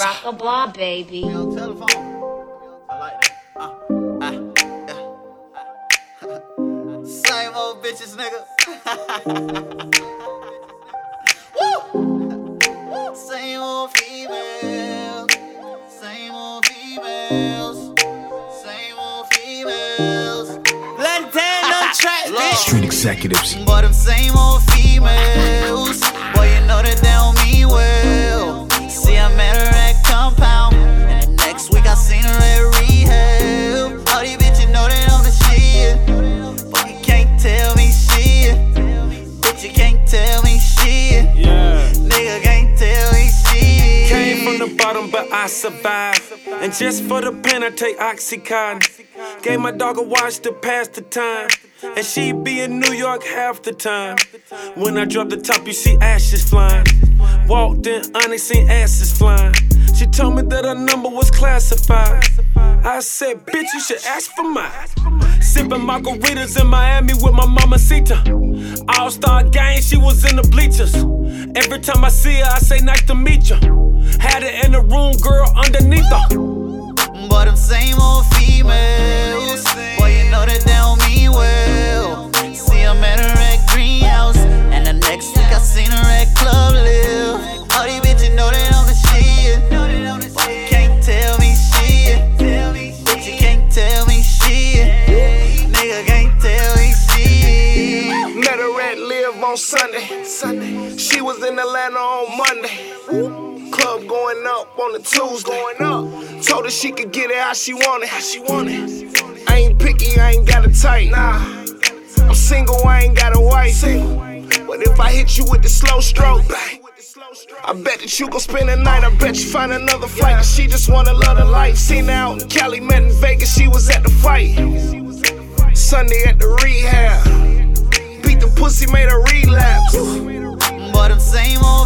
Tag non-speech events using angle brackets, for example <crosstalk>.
Rock a ball, baby. Yo, telephone. I like that. Uh, ah, yeah. Same old bitches, nigga. <laughs> Woo! Same old females. Same old females. Same old females. Plantain on track, bitch. Street executives. But them same old females. Boy, you know that I survived. And just for the pain, I take Oxycontin. Gave my dog a watch to pass the time. And she be in New York half the time. When I drop the top, you see ashes flying. Walked in, Onyx seen asses flying. She told me that her number was classified. I said, bitch, you should ask for mine. Sipping margaritas in Miami with my mama Sita. All star gang, she was in the bleachers. Every time I see her, I say, nice to meet you. Had it in the room, girl, on Sunday. Sunday. She was in Atlanta on Monday. Club going up on the Tuesday. Going up. Told her she could get it how she wanted. How she want it. I ain't picky, I ain't got a type. Nah. I'm single, I ain't got a wife. But if I hit you with the slow stroke, I bet that you gon' spend the night. I bet you find another flight. Cause she just wanna love the life. Seen her out in Cali, met in Vegas, she was at the fight. Sunday at the rehab. Beat the pussy, made a relapse. But them same old.